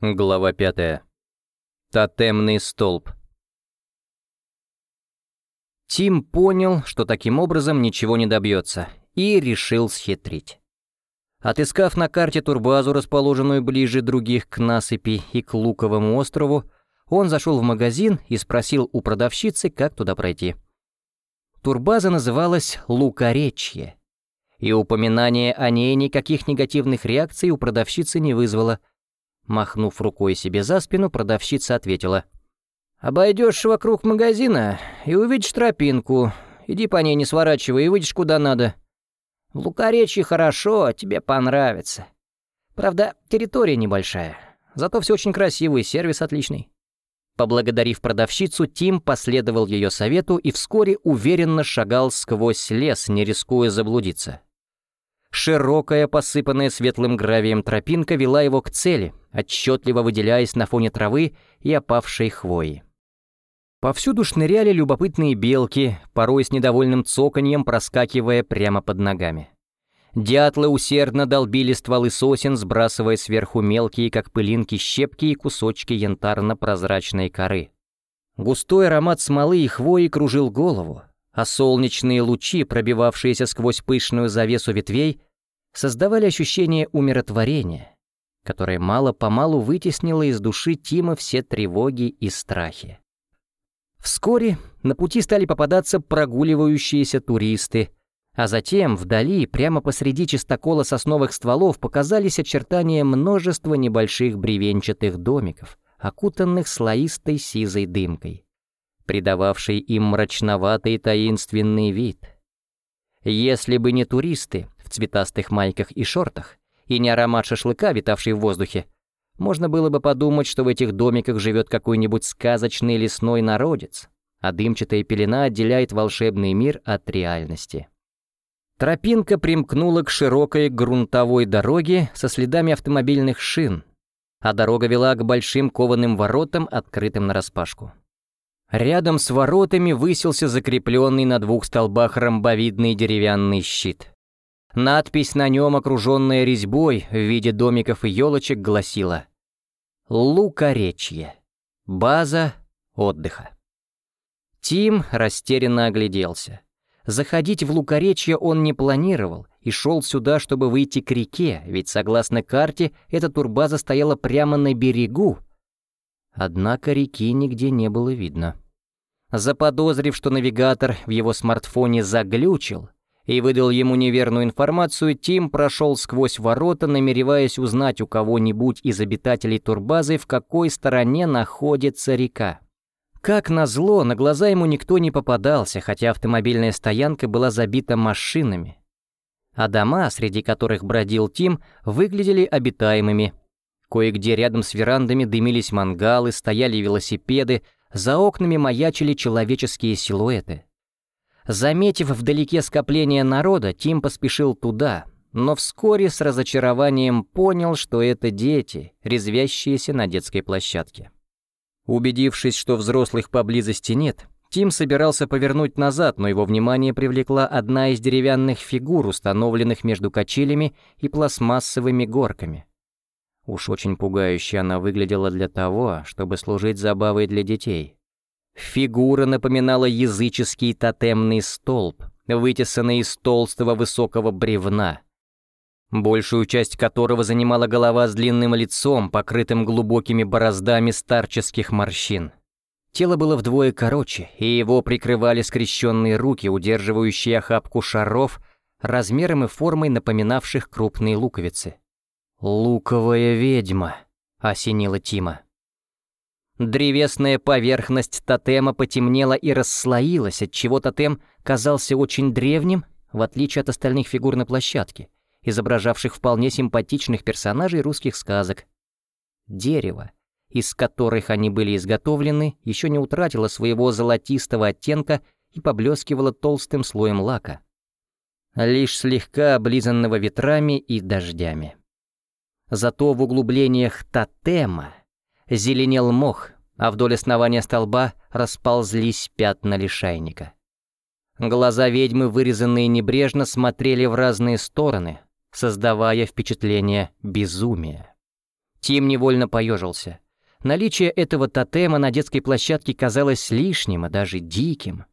Глава пятая. Тотемный столб. Тим понял, что таким образом ничего не добьется, и решил схитрить. Отыскав на карте турбазу, расположенную ближе других к насыпи и к Луковому острову, он зашел в магазин и спросил у продавщицы, как туда пройти. Турбаза называлась «Лукоречье», и упоминание о ней никаких негативных реакций у продавщицы не вызвало – Махнув рукой себе за спину, продавщица ответила. «Обойдешь вокруг магазина и увидишь тропинку. Иди по ней, не сворачивай, и выйдешь куда надо. В Лукоречье хорошо, тебе понравится. Правда, территория небольшая, зато все очень красиво и сервис отличный». Поблагодарив продавщицу, Тим последовал ее совету и вскоре уверенно шагал сквозь лес, не рискуя заблудиться. Широкая, посыпанная светлым гравием тропинка вела его к цели, отчетливо выделяясь на фоне травы и опавшей хвои. Повсюду шныряли любопытные белки, порой с недовольным цоканьем проскакивая прямо под ногами. Дятлы усердно долбили стволы сосен, сбрасывая сверху мелкие, как пылинки, щепки и кусочки янтарно-прозрачной коры. Густой аромат смолы и хвои кружил голову, а солнечные лучи, пробивавшиеся сквозь пышную завесу ветвей, создавали ощущение умиротворения, которое мало-помалу вытеснило из души Тима все тревоги и страхи. Вскоре на пути стали попадаться прогуливающиеся туристы, а затем вдали, прямо посреди чистокола сосновых стволов, показались очертания множества небольших бревенчатых домиков, окутанных слоистой сизой дымкой придававший им мрачноватый таинственный вид. Если бы не туристы в цветастых майках и шортах, и не аромат шашлыка, витавший в воздухе, можно было бы подумать, что в этих домиках живет какой-нибудь сказочный лесной народец, а дымчатая пелена отделяет волшебный мир от реальности. Тропинка примкнула к широкой грунтовой дороге со следами автомобильных шин, а дорога вела к большим кованым воротам, открытым нараспашку. Рядом с воротами высился закрепленный на двух столбах ромбовидный деревянный щит. Надпись на нем, окруженная резьбой в виде домиков и елочек, гласила «Лукоречье. База отдыха». Тим растерянно огляделся. Заходить в Лукоречье он не планировал и шел сюда, чтобы выйти к реке, ведь, согласно карте, эта турбаза стояла прямо на берегу, Однако реки нигде не было видно. Заподозрив, что навигатор в его смартфоне заглючил и выдал ему неверную информацию, Тим прошел сквозь ворота, намереваясь узнать у кого-нибудь из обитателей турбазы, в какой стороне находится река. Как назло, на глаза ему никто не попадался, хотя автомобильная стоянка была забита машинами. А дома, среди которых бродил Тим, выглядели обитаемыми – Кое-где рядом с верандами дымились мангалы, стояли велосипеды, за окнами маячили человеческие силуэты. Заметив вдалеке скопление народа, Тим поспешил туда, но вскоре с разочарованием понял, что это дети, резвящиеся на детской площадке. Убедившись, что взрослых поблизости нет, Тим собирался повернуть назад, но его внимание привлекла одна из деревянных фигур, установленных между качелями и пластмассовыми горками. Уж очень пугающе она выглядела для того, чтобы служить забавой для детей. Фигура напоминала языческий тотемный столб, вытесанный из толстого высокого бревна, большую часть которого занимала голова с длинным лицом, покрытым глубокими бороздами старческих морщин. Тело было вдвое короче, и его прикрывали скрещенные руки, удерживающие охапку шаров, размером и формой напоминавших крупные луковицы. «Луковая ведьма», — осенила Тима. Древесная поверхность тотема потемнела и расслоилась, отчего тотем казался очень древним, в отличие от остальных фигур на площадке, изображавших вполне симпатичных персонажей русских сказок. Дерево, из которых они были изготовлены, еще не утратило своего золотистого оттенка и поблескивало толстым слоем лака, лишь слегка облизанного ветрами и дождями. Зато в углублениях тотема зеленел мох, а вдоль основания столба расползлись пятна лишайника. Глаза ведьмы, вырезанные небрежно, смотрели в разные стороны, создавая впечатление безумия. Тим невольно поежился. Наличие этого тотема на детской площадке казалось лишним, а даже диким.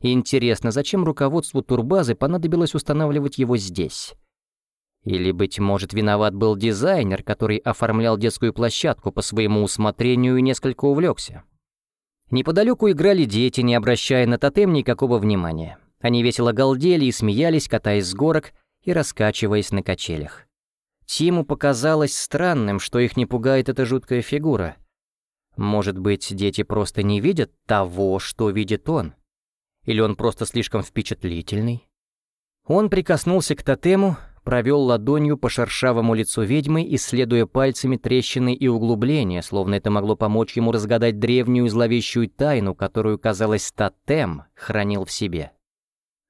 Интересно, зачем руководству турбазы понадобилось устанавливать его здесь? Или, быть может, виноват был дизайнер, который оформлял детскую площадку по своему усмотрению и несколько увлекся? Неподалеку играли дети, не обращая на тотем никакого внимания. Они весело галдели и смеялись, катаясь с горок и раскачиваясь на качелях. Тиму показалось странным, что их не пугает эта жуткая фигура. Может быть, дети просто не видят того, что видит он? Или он просто слишком впечатлительный? Он прикоснулся к тотему, провел ладонью по шершавому лицу ведьмы, исследуя пальцами трещины и углубления, словно это могло помочь ему разгадать древнюю зловещую тайну, которую, казалось, тотем хранил в себе.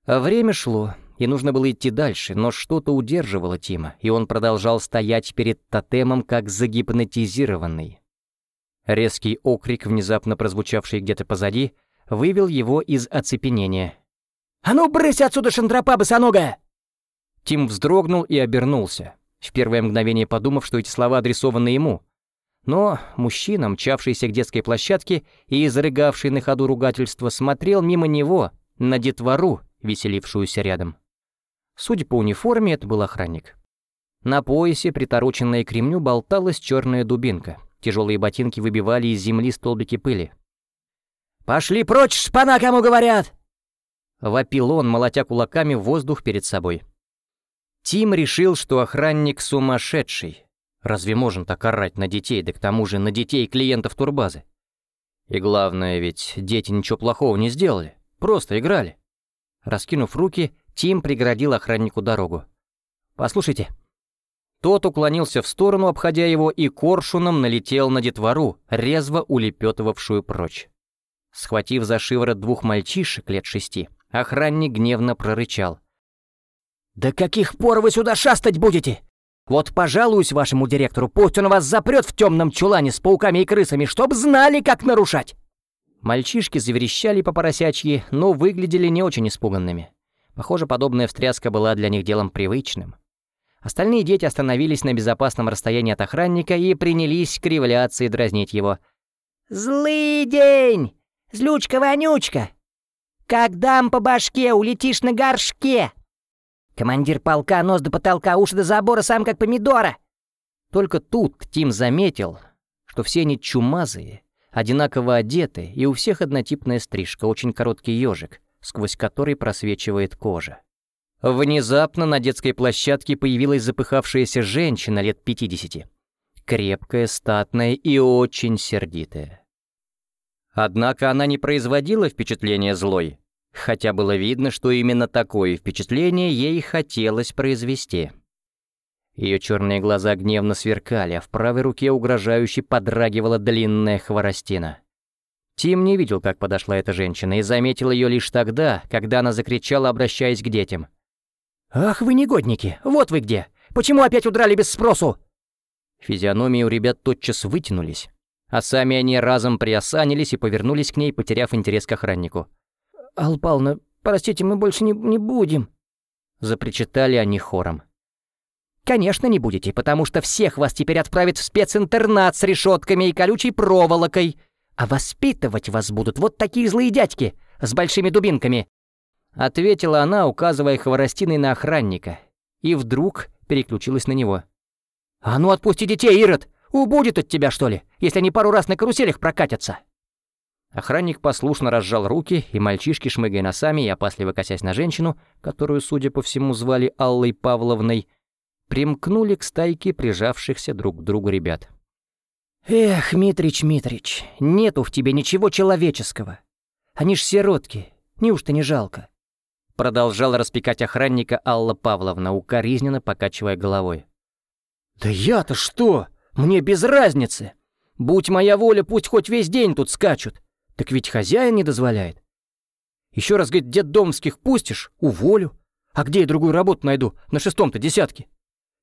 А время шло, и нужно было идти дальше, но что-то удерживало Тима, и он продолжал стоять перед тотемом, как загипнотизированный. Резкий окрик, внезапно прозвучавший где-то позади, вывел его из оцепенения. «А ну, брысь отсюда, шантропа босоногая!» Тим вздрогнул и обернулся, в первое мгновение подумав, что эти слова адресованы ему. Но мужчина, мчавшийся к детской площадке и изрыгавший на ходу ругательство, смотрел мимо него на детвору, веселившуюся рядом. Судя по униформе, это был охранник. На поясе, притороченная к ремню, болталась черная дубинка. Тяжелые ботинки выбивали из земли столбики пыли. «Пошли прочь, шпана, кому говорят!» Вопил он, молотя кулаками воздух перед собой. Тим решил, что охранник сумасшедший. Разве можно так орать на детей, да к тому же на детей клиентов турбазы? И главное, ведь дети ничего плохого не сделали, просто играли. Раскинув руки, Тим преградил охраннику дорогу. «Послушайте». Тот уклонился в сторону, обходя его, и коршуном налетел на детвору, резво улепетывавшую прочь. Схватив за шиворот двух мальчишек лет шести, охранник гневно прорычал. «До каких пор вы сюда шастать будете? Вот пожалуюсь вашему директору, пусть он вас запрет в темном чулане с пауками и крысами, чтоб знали, как нарушать!» Мальчишки заверещали по поросячьи, но выглядели не очень испуганными. Похоже, подобная встряска была для них делом привычным. Остальные дети остановились на безопасном расстоянии от охранника и принялись кривляться и дразнить его. «Злый день! Злючка-вонючка! Как дам по башке, улетишь на горшке!» Командир полка, нос до потолка, уши до забора, сам как помидора. Только тут Тим заметил, что все они чумазые, одинаково одеты, и у всех однотипная стрижка, очень короткий ежик, сквозь который просвечивает кожа. Внезапно на детской площадке появилась запыхавшаяся женщина лет 50. Крепкая, статная и очень сердитая. Однако она не производила впечатления злой, хотя было видно, что именно такое впечатление ей хотелось произвести. Ее черные глаза гневно сверкали, а в правой руке угрожающе подрагивала длинная хворостина. Тим не видел, как подошла эта женщина, и заметил ее лишь тогда, когда она закричала, обращаясь к детям. «Ах вы негодники! Вот вы где! Почему опять удрали без спросу?» Физиономии у ребят тотчас вытянулись, а сами они разом приосанились и повернулись к ней, потеряв интерес к охраннику. «Алла Павловна, простите, мы больше не, не будем», — запричитали они хором. «Конечно не будете, потому что всех вас теперь отправят в специнтернат с решетками и колючей проволокой, а воспитывать вас будут вот такие злые дядьки с большими дубинками», — ответила она, указывая хворостиной на охранника, и вдруг переключилась на него. «А ну отпусти детей, Ирод! Убудет от тебя, что ли, если они пару раз на каруселях прокатятся!» Охранник послушно разжал руки, и мальчишки, шмыгая носами и опасливо косясь на женщину, которую, судя по всему, звали Аллой Павловной, примкнули к стайке прижавшихся друг к другу ребят. «Эх, Митрич, Митрич, нету в тебе ничего человеческого. Они ж сиротки, неужто не жалко?» Продолжала распекать охранника Алла Павловна, укоризненно покачивая головой. «Да я-то что? Мне без разницы. Будь моя воля, пусть хоть весь день тут скачут. Так ведь хозяин не дозволяет. Еще раз, говорит, детдомских пустишь, уволю. А где я другую работу найду на шестом-то десятке?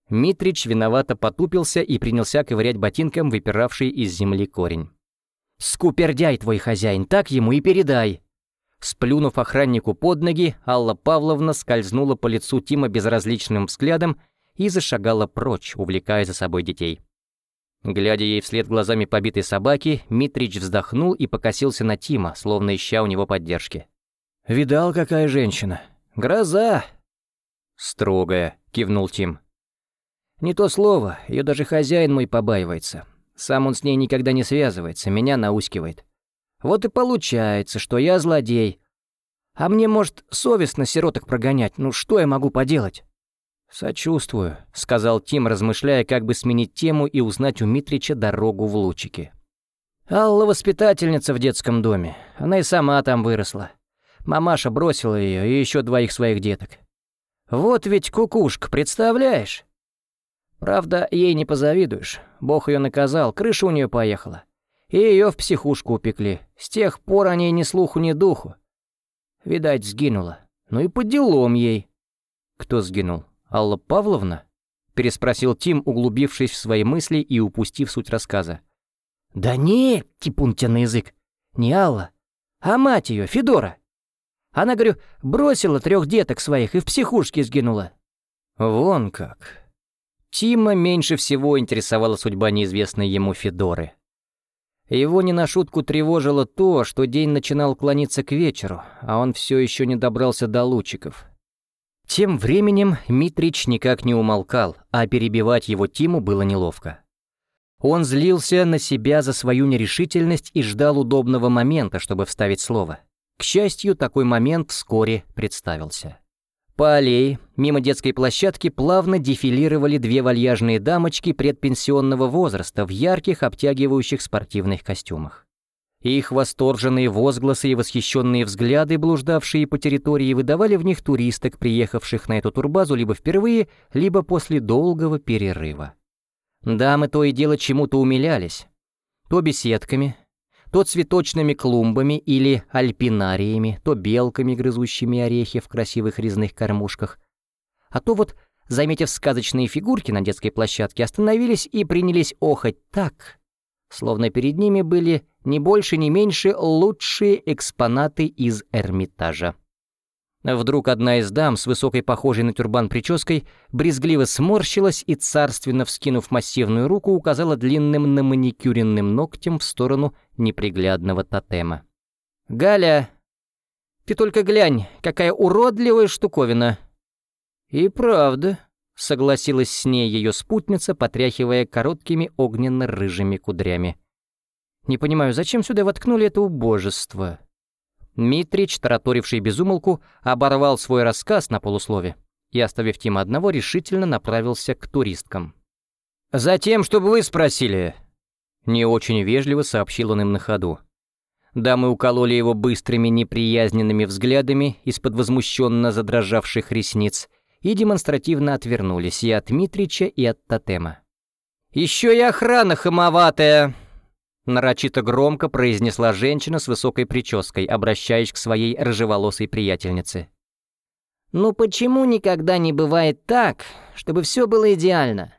Митрич виновато потупился и принялся ковырять ботинком выпиравший из земли корень. «Скупердяй твой хозяин, так ему и передай!» Сплюнув охраннику под ноги, Алла Павловна скользнула по лицу Тима безразличным взглядом и зашагала прочь, увлекая за собой детей. Глядя ей вслед глазами побитой собаки, Митрич вздохнул и покосился на Тима, словно ища у него поддержки. «Видал, какая женщина? Гроза!» «Строгая», — кивнул Тим. «Не то слово, ее даже хозяин мой побаивается. Сам он с ней никогда не связывается, меня наускивает. Вот и получается, что я злодей. А мне, может, совестно сироток прогонять, ну что я могу поделать?» «Сочувствую», — сказал Тим, размышляя, как бы сменить тему и узнать у Митрича дорогу в лучики. «Алла воспитательница в детском доме. Она и сама там выросла. Мамаша бросила ее и еще двоих своих деток. Вот ведь кукушка, представляешь? Правда, ей не позавидуешь. Бог ее наказал, крыша у нее поехала. И ее в психушку упекли. С тех пор о ней ни слуху, ни духу. Видать, сгинула. Ну и по делам ей». «Кто сгинул?» «Алла Павловна?» — переспросил Тим, углубившись в свои мысли и упустив суть рассказа. «Да не, типун тебя на язык, не Алла, а мать ее, Федора. Она, говорю, бросила трех деток своих и в психушке сгинула». «Вон как». Тима меньше всего интересовала судьба неизвестной ему Федоры. Его не на шутку тревожило то, что день начинал клониться к вечеру, а он все еще не добрался до лучиков. Тем временем Митрич никак не умолкал, а перебивать его Тиму было неловко. Он злился на себя за свою нерешительность и ждал удобного момента, чтобы вставить слово. К счастью, такой момент вскоре представился. По аллее, мимо детской площадки, плавно дефилировали две вальяжные дамочки предпенсионного возраста в ярких обтягивающих спортивных костюмах. Их восторженные возгласы и восхищенные взгляды, блуждавшие по территории, выдавали в них туристок, приехавших на эту турбазу либо впервые, либо после долгого перерыва. Дамы то и дело чему-то умилялись. То беседками, то цветочными клумбами или альпинариями, то белками, грызущими орехи в красивых резных кормушках. А то вот, заметив сказочные фигурки на детской площадке, остановились и принялись охать так, словно перед ними были не больше, не меньше лучшие экспонаты из Эрмитажа. Вдруг одна из дам с высокой похожей на тюрбан прической брезгливо сморщилась и, царственно вскинув массивную руку, указала длинным наманикюренным ногтем в сторону неприглядного тотема. «Галя, ты только глянь, какая уродливая штуковина!» «И правда», — согласилась с ней ее спутница, потряхивая короткими огненно-рыжими кудрями. Не понимаю, зачем сюда воткнули это убожество?» Митрич, тараторивший безумолку, оборвал свой рассказ на полуслове и, оставив Тима одного, решительно направился к туристкам. «Затем, чтобы вы спросили...» Не очень вежливо сообщил он им на ходу. Дамы укололи его быстрыми неприязненными взглядами из-под возмущенно задрожавших ресниц и демонстративно отвернулись и от Митрича, и от тотема. «Еще и охрана хамоватая!» Нарочито громко произнесла женщина с высокой прической, обращаясь к своей рыжеволосой приятельнице. «Ну почему никогда не бывает так, чтобы все было идеально?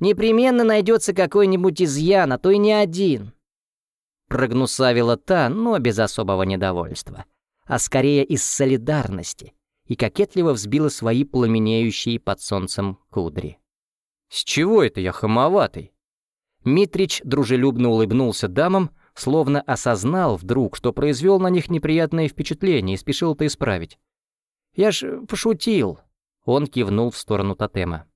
Непременно найдется какой-нибудь изъян, а то и не один». Прогнусавила та, но без особого недовольства, а скорее из солидарности, и кокетливо взбила свои пламенеющие под солнцем кудри. «С чего это я хамоватый?» Митрич дружелюбно улыбнулся дамам, словно осознал вдруг, что произвел на них неприятное впечатление и спешил это исправить. «Я ж пошутил», — он кивнул в сторону тотема.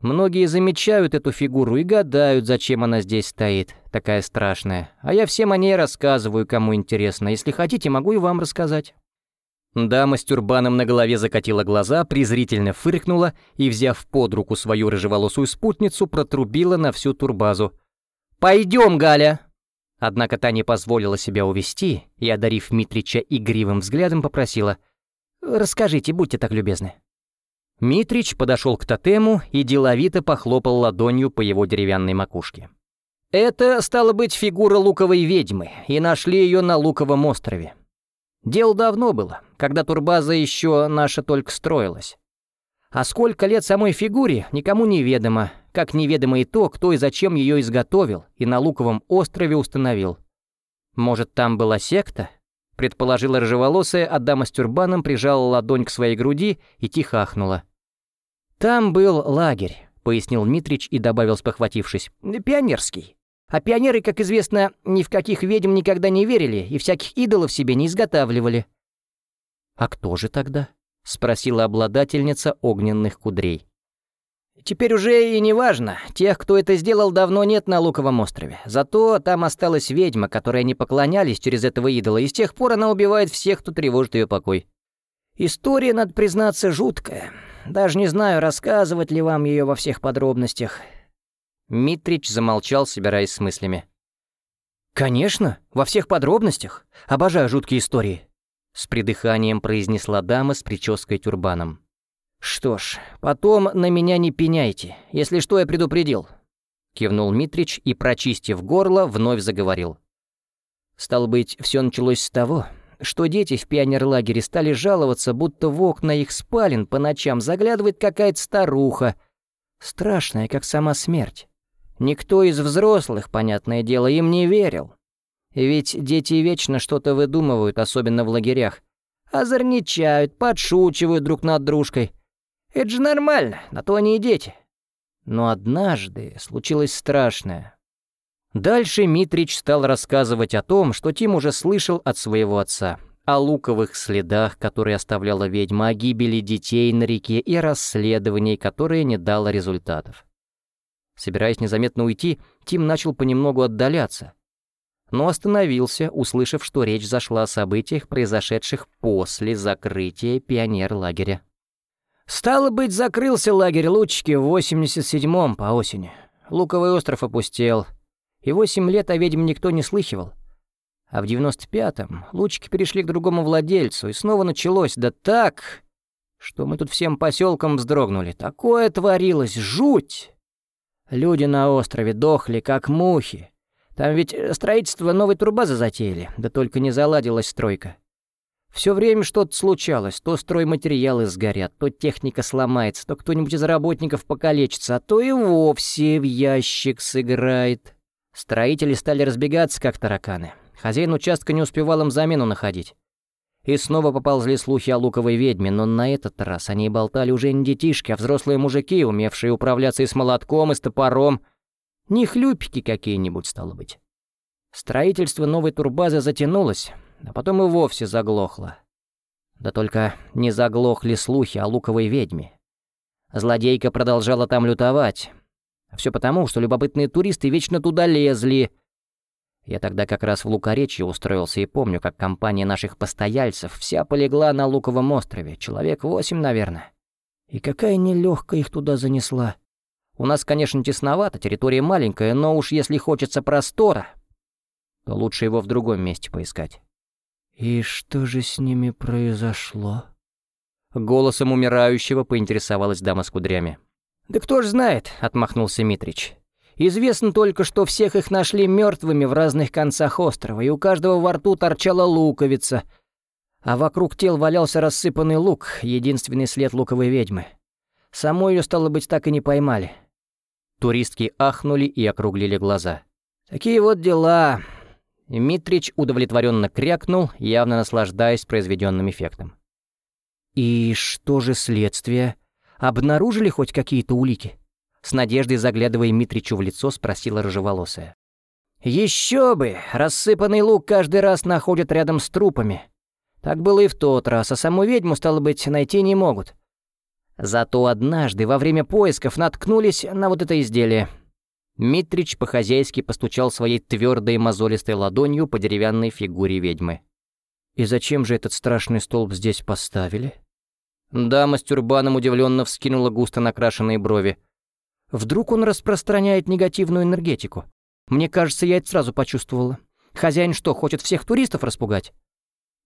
«Многие замечают эту фигуру и гадают, зачем она здесь стоит, такая страшная. А я всем о ней рассказываю, кому интересно. Если хотите, могу и вам рассказать». Дама с тюрбаном на голове закатила глаза, презрительно фыркнула и, взяв под руку свою рыжеволосую спутницу, протрубила на всю турбазу. «Пойдем, Галя!» Однако та не позволила себя увести и, одарив Митрича игривым взглядом, попросила «Расскажите, будьте так любезны». Митрич подошел к тотему и деловито похлопал ладонью по его деревянной макушке. Это, стало быть, фигура луковой ведьмы, и нашли ее на Луковом острове. Дело давно было, когда турбаза еще наша только строилась. А сколько лет самой фигуре, никому не ведомо, как неведомо и то, кто и зачем ее изготовил и на Луковом острове установил. Может, там была секта? Предположила рыжеволосая, а дама с тюрбаном прижала ладонь к своей груди и тихо ахнула. Там был лагерь, — пояснил Митрич и добавил, спохватившись. «Пионерский. А пионеры, как известно, ни в каких ведьм никогда не верили и всяких идолов себе не изготавливали». «А кто же тогда?» — спросила обладательница огненных кудрей. «Теперь уже и не важно. Тех, кто это сделал, давно нет на Луковом острове. Зато там осталась ведьма, которой они поклонялись через этого идола, и с тех пор она убивает всех, кто тревожит ее покой. История, надо признаться, жуткая. Даже не знаю, рассказывать ли вам ее во всех подробностях». Митрич замолчал, собираясь с мыслями. «Конечно, во всех подробностях. Обожаю жуткие истории», — с придыханием произнесла дама с прической тюрбаном. «Что ж, потом на меня не пеняйте, если что, я предупредил», — кивнул Митрич и, прочистив горло, вновь заговорил. «Стало быть, все началось с того, что дети в пионерлагере стали жаловаться, будто в окна их спален по ночам заглядывает какая-то старуха, страшная, как сама смерть. Никто из взрослых, понятное дело, им не верил. Ведь дети вечно что-то выдумывают, особенно в лагерях. Озорничают, подшучивают друг над дружкой. Это же нормально, на то они и дети. Но однажды случилось страшное. Дальше Митрич стал рассказывать о том, что Тим уже слышал от своего отца, о луковых следах, которые оставляла ведьма, о гибели детей на реке и расследовании, которое не дало результатов. Собираясь незаметно уйти, Тим начал понемногу отдаляться, но остановился, услышав, что речь зашла о событиях, произошедших после закрытия пионер-лагеря. Стало быть, закрылся лагерь Лучки в 87-м по осени. Луковый остров опустел, и восемь лет о ведьме никто не слыхивал. А в 95-м Лучки перешли к другому владельцу, и снова началось, да так, что мы тут всем поселком вздрогнули. Такое творилось, жуть! Люди на острове дохли, как мухи. Там ведь строительство новой турбазы затеяли, да только не заладилась стройка. Все время что-то случалось, то стройматериалы сгорят, то техника сломается, то кто-нибудь из работников покалечится, а то и вовсе в ящик сыграет. Строители стали разбегаться, как тараканы. Хозяин участка не успевал им замену находить. И снова поползли слухи о луковой ведьме, но на этот раз они болтали уже не детишки, а взрослые мужики, умевшие управляться и с молотком, и с топором. Не хлюпики какие-нибудь, стало быть. Строительство новой турбазы затянулось, а потом и вовсе заглохло. Да только не заглохли слухи о луковой ведьме. Злодейка продолжала там лютовать. Все потому, что любопытные туристы вечно туда лезли. Я тогда как раз в Лукоречье устроился и помню, как компания наших постояльцев вся полегла на Луковом острове, человек восемь, наверное. И какая нелегкая их туда занесла. У нас, конечно, тесновато, территория маленькая, но уж если хочется простора, то лучше его в другом месте поискать. «И что же с ними произошло?» Голосом умирающего поинтересовалась дама с кудрями. «Да кто ж знает», — отмахнулся Митрич. «Известно только, что всех их нашли мертвыми в разных концах острова, и у каждого во рту торчала луковица, а вокруг тел валялся рассыпанный лук, единственный след луковой ведьмы. Саму ее, стало быть, так и не поймали». Туристки ахнули и округлили глаза. «Такие вот дела», Митрич удовлетворенно крякнул, явно наслаждаясь произведенным эффектом. «И что же следствие? Обнаружили хоть какие-то улики?» С надеждой заглядывая Митричу в лицо, спросила рыжеволосая. «Еще бы! Рассыпанный лук каждый раз находят рядом с трупами. Так было и в тот раз, а саму ведьму, стало быть, найти не могут. Зато однажды во время поисков наткнулись на вот это изделие — Митрич по-хозяйски постучал своей твердой мозолистой ладонью по деревянной фигуре ведьмы. «И зачем же этот страшный столб здесь поставили?» Дама с тюрбаном удивленно вскинула густо накрашенные брови. «Вдруг он распространяет негативную энергетику? Мне кажется, я это сразу почувствовала. Хозяин что, хочет всех туристов распугать?»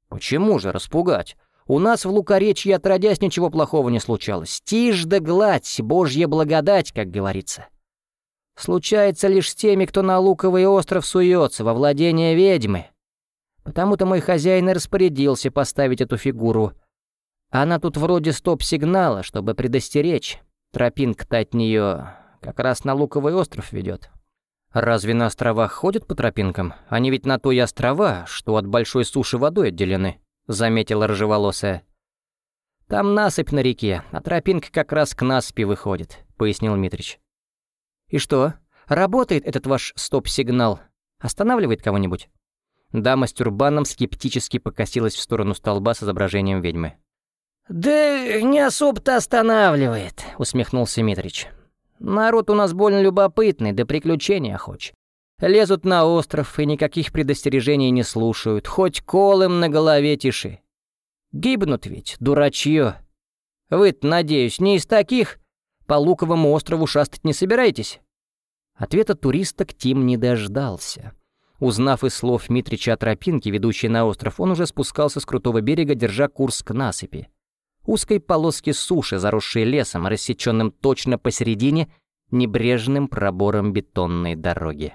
«Почему же распугать? У нас в Лукоречье отродясь ничего плохого не случалось. Тишь да гладь, божья благодать, как говорится» случается лишь с теми, кто на Луковый остров суется, во владение ведьмы. Потому-то мой хозяин и распорядился поставить эту фигуру. Она тут вроде стоп-сигнала, чтобы предостеречь. Тропинка-то от нее как раз на Луковый остров ведет. Разве на островах ходят по тропинкам? Они ведь на то и острова, что от большой суши водой отделены, заметила рыжеволосая. Там насыпь на реке, а тропинка как раз к насыпи выходит. — пояснил Митрич. «И что, работает этот ваш стоп-сигнал? Останавливает кого-нибудь?» Дама с тюрбаном скептически покосилась в сторону столба с изображением ведьмы. «Да не особо-то останавливает», — усмехнулся Митрич. «Народ у нас больно любопытный, да приключения хоч. Лезут на остров и никаких предостережений не слушают, хоть колым на голове тиши. Гибнут ведь, дурачье. вы надеюсь, не из таких? По Луковому острову шастать не собираетесь?» Ответа туристок Тим не дождался. Узнав из слов Митрича о тропинке, ведущей на остров, он уже спускался с крутого берега, держа курс к насыпи. Узкой полоски суши, заросшей лесом, рассеченным точно посередине, небрежным пробором бетонной дороги.